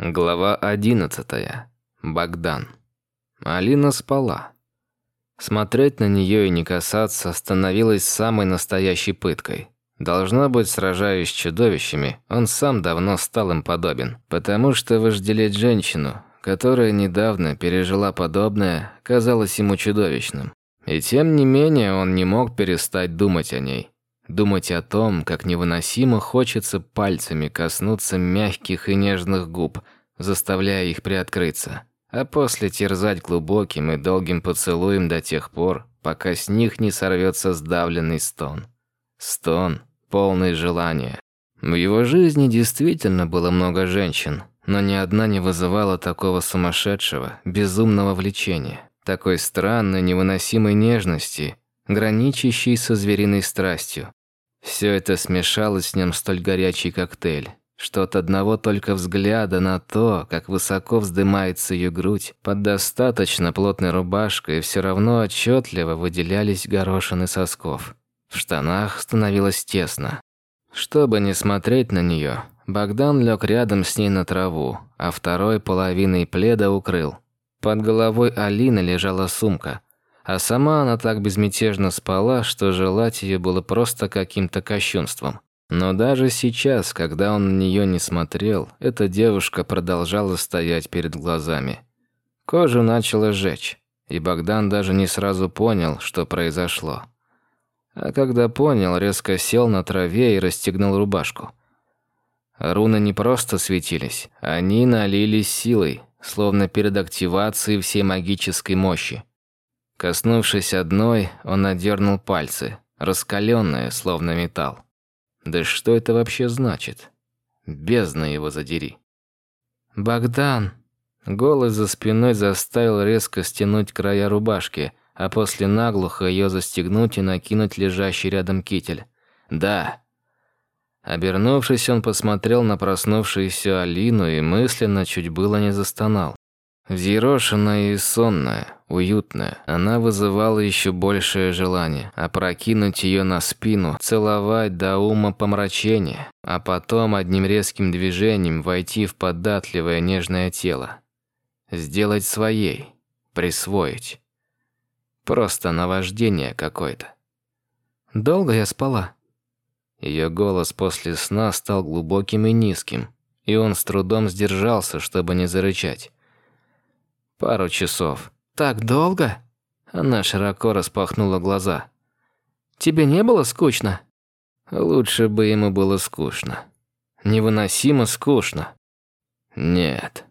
Глава одиннадцатая. Богдан. Алина спала. Смотреть на нее и не касаться становилось самой настоящей пыткой. Должно быть, сражаясь с чудовищами, он сам давно стал им подобен. Потому что вожделеть женщину, которая недавно пережила подобное, казалось ему чудовищным. И тем не менее он не мог перестать думать о ней. Думать о том, как невыносимо хочется пальцами коснуться мягких и нежных губ, заставляя их приоткрыться, а после терзать глубоким и долгим поцелуем до тех пор, пока с них не сорвется сдавленный стон. Стон, полный желания. В его жизни действительно было много женщин, но ни одна не вызывала такого сумасшедшего, безумного влечения, такой странной, невыносимой нежности, граничащей со звериной страстью, все это смешалось с ним столь горячий коктейль, что от одного только взгляда на то, как высоко вздымается ее грудь, под достаточно плотной рубашкой все равно отчетливо выделялись горошины сосков. В штанах становилось тесно. Чтобы не смотреть на нее, Богдан лег рядом с ней на траву, а второй половиной пледа укрыл. Под головой Алины лежала сумка – а сама она так безмятежно спала, что желать ее было просто каким-то кощунством. Но даже сейчас, когда он на нее не смотрел, эта девушка продолжала стоять перед глазами. Кожу начала жечь, и Богдан даже не сразу понял, что произошло. А когда понял, резко сел на траве и расстегнул рубашку. Руны не просто светились, они налились силой, словно перед активацией всей магической мощи. Коснувшись одной, он отдернул пальцы, раскаленные, словно металл. Да что это вообще значит? Бездна его задери. «Богдан!» Голос за спиной заставил резко стянуть края рубашки, а после наглухо ее застегнуть и накинуть лежащий рядом китель. «Да!» Обернувшись, он посмотрел на проснувшуюся Алину и мысленно чуть было не застонал. Взъерошенная и сонная, уютная, она вызывала еще большее желание опрокинуть ее на спину, целовать до ума помрачения, а потом одним резким движением войти в податливое нежное тело. Сделать своей, присвоить. Просто наваждение какое-то. «Долго я спала?» Ее голос после сна стал глубоким и низким, и он с трудом сдержался, чтобы не зарычать. Пару часов. Так долго? Она широко распахнула глаза. Тебе не было скучно? Лучше бы ему было скучно. Невыносимо скучно. Нет.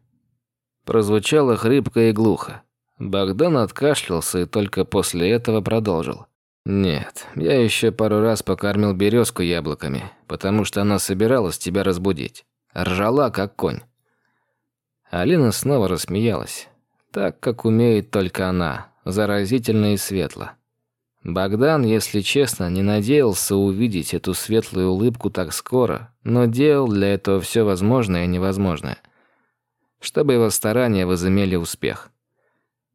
Прозвучало хрипко и глухо. Богдан откашлялся и только после этого продолжил. «Нет, я еще пару раз покормил березку яблоками, потому что она собиралась тебя разбудить. Ржала, как конь». Алина снова рассмеялась так, как умеет только она, заразительно и светло. Богдан, если честно, не надеялся увидеть эту светлую улыбку так скоро, но делал для этого все возможное и невозможное, чтобы его старания возымели успех.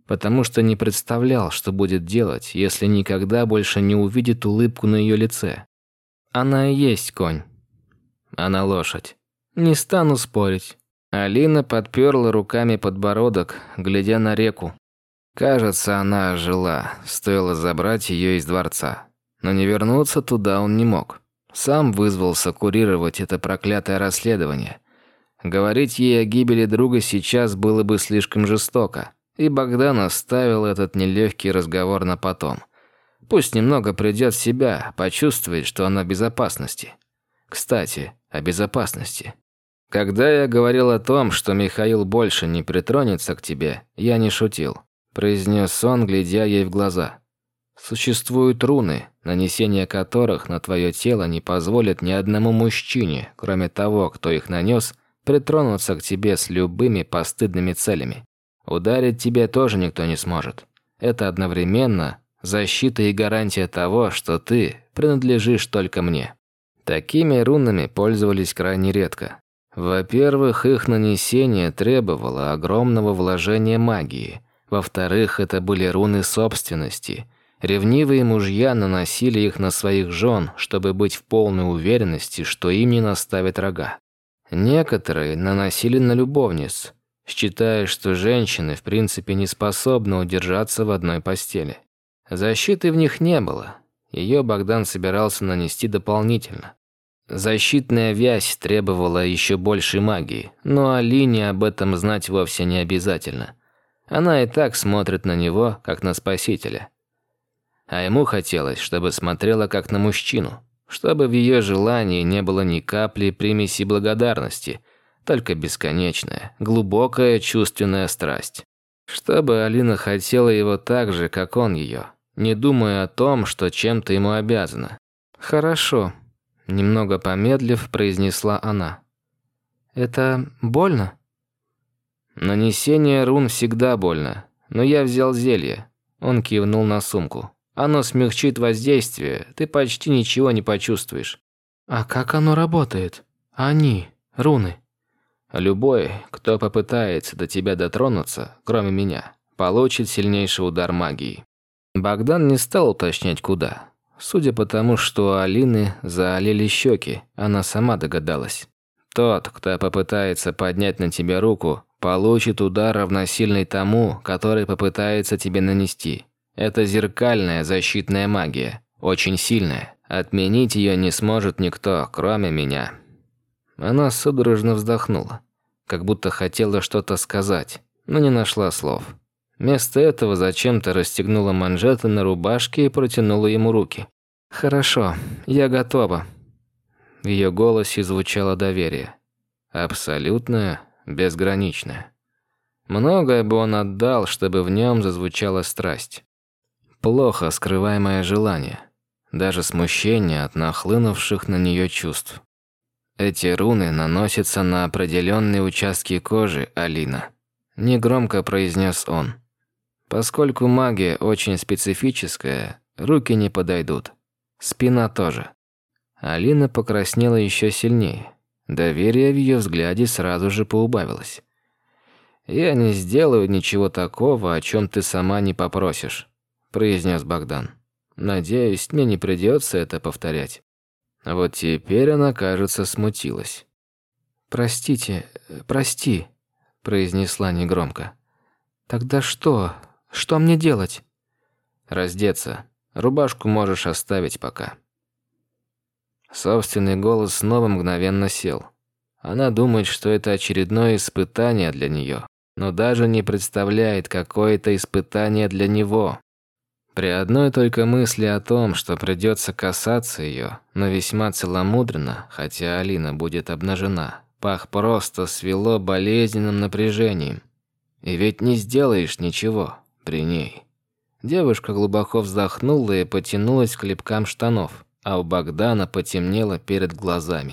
Потому что не представлял, что будет делать, если никогда больше не увидит улыбку на ее лице. Она и есть конь. Она лошадь. Не стану спорить. Алина подперла руками подбородок, глядя на реку. Кажется, она ожила, стоило забрать ее из дворца. Но не вернуться туда он не мог. Сам вызвался курировать это проклятое расследование. Говорить ей о гибели друга сейчас было бы слишком жестоко, и Богдан оставил этот нелегкий разговор на потом. Пусть немного придет в себя, почувствует, что она в безопасности. Кстати, о безопасности. Когда я говорил о том, что Михаил больше не притронется к тебе, я не шутил, произнес он, глядя ей в глаза. Существуют руны, нанесение которых на твое тело не позволит ни одному мужчине, кроме того, кто их нанес, притронуться к тебе с любыми постыдными целями. Ударить тебе тоже никто не сможет. Это одновременно защита и гарантия того, что ты принадлежишь только мне. Такими рунами пользовались крайне редко. Во-первых, их нанесение требовало огромного вложения магии. Во-вторых, это были руны собственности. Ревнивые мужья наносили их на своих жен, чтобы быть в полной уверенности, что им не наставят рога. Некоторые наносили на любовниц, считая, что женщины в принципе не способны удержаться в одной постели. Защиты в них не было. Ее Богдан собирался нанести дополнительно. Защитная вязь требовала еще большей магии, но Алине об этом знать вовсе не обязательно. Она и так смотрит на него, как на спасителя. А ему хотелось, чтобы смотрела как на мужчину, чтобы в ее желании не было ни капли примеси благодарности, только бесконечная, глубокая чувственная страсть. Чтобы Алина хотела его так же, как он ее, не думая о том, что чем-то ему обязана. «Хорошо», – немного помедлив, произнесла она. «Это больно?» «Нанесение рун всегда больно, но я взял зелье». Он кивнул на сумку. «Оно смягчит воздействие, ты почти ничего не почувствуешь». «А как оно работает? Они, руны?» «Любой, кто попытается до тебя дотронуться, кроме меня, получит сильнейший удар магии». Богдан не стал уточнять, куда. Судя по тому, что у Алины заолели щеки, она сама догадалась. Тот, кто попытается поднять на тебя руку, получит удар равносильный тому, который попытается тебе нанести. Это зеркальная защитная магия, очень сильная. Отменить ее не сможет никто, кроме меня. Она судорожно вздохнула, как будто хотела что-то сказать, но не нашла слов. Вместо этого зачем-то расстегнула манжеты на рубашке и протянула ему руки. «Хорошо, я готова». В ее голосе звучало доверие. Абсолютное, безграничное. Многое бы он отдал, чтобы в нем зазвучала страсть. Плохо скрываемое желание. Даже смущение от нахлынувших на нее чувств. Эти руны наносятся на определенные участки кожи, Алина. Негромко произнес он. Поскольку магия очень специфическая, руки не подойдут. Спина тоже. Алина покраснела еще сильнее. Доверие в ее взгляде сразу же поубавилось. «Я не сделаю ничего такого, о чем ты сама не попросишь», – произнес Богдан. «Надеюсь, мне не придется это повторять». Вот теперь она, кажется, смутилась. «Простите, прости», – произнесла негромко. «Тогда что? Что мне делать? Раздеться. Рубашку можешь оставить пока. Собственный голос снова мгновенно сел. Она думает, что это очередное испытание для нее, но даже не представляет, какое это испытание для него. При одной только мысли о том, что придется касаться ее, но весьма целомудренно, хотя Алина будет обнажена, пах просто свело болезненным напряжением. И ведь не сделаешь ничего при ней. Девушка глубоко вздохнула и потянулась к клепкам штанов, а у Богдана потемнело перед глазами.